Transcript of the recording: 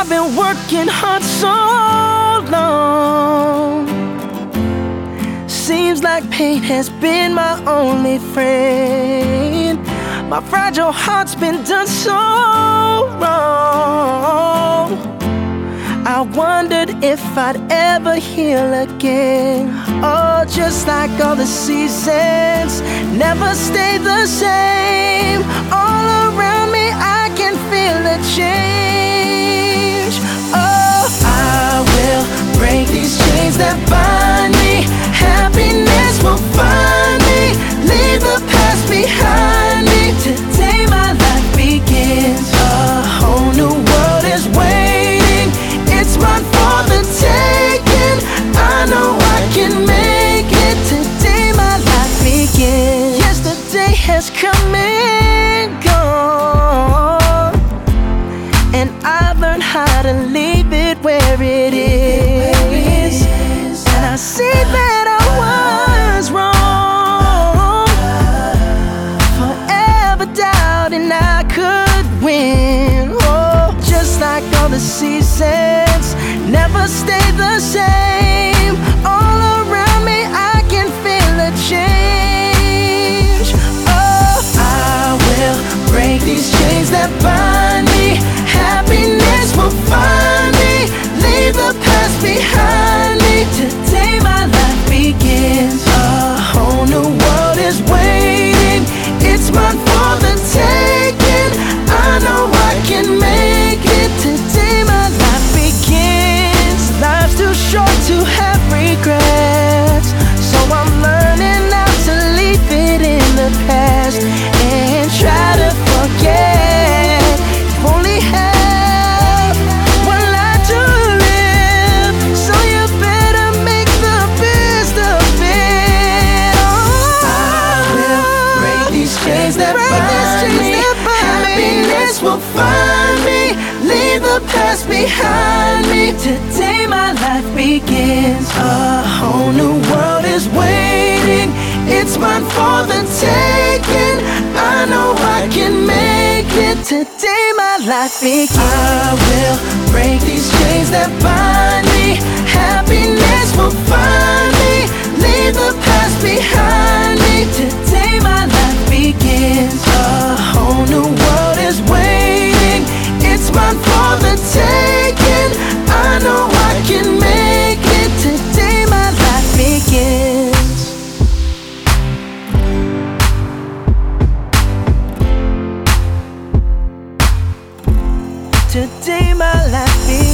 I've been working hard so long. Seems like pain has been my only friend. My fragile heart's been done so wrong. I wondered if I'd ever heal again. Oh, just like all the seasons, never stay the same. doubting I could win. Oh, just like all the seasons, never stay the same. the past behind me. Today my life begins. A whole new world is waiting. It's mine for the taking. I know I can make it. Today my life begins. I will break these chains that bind me. Happiness. today my life. is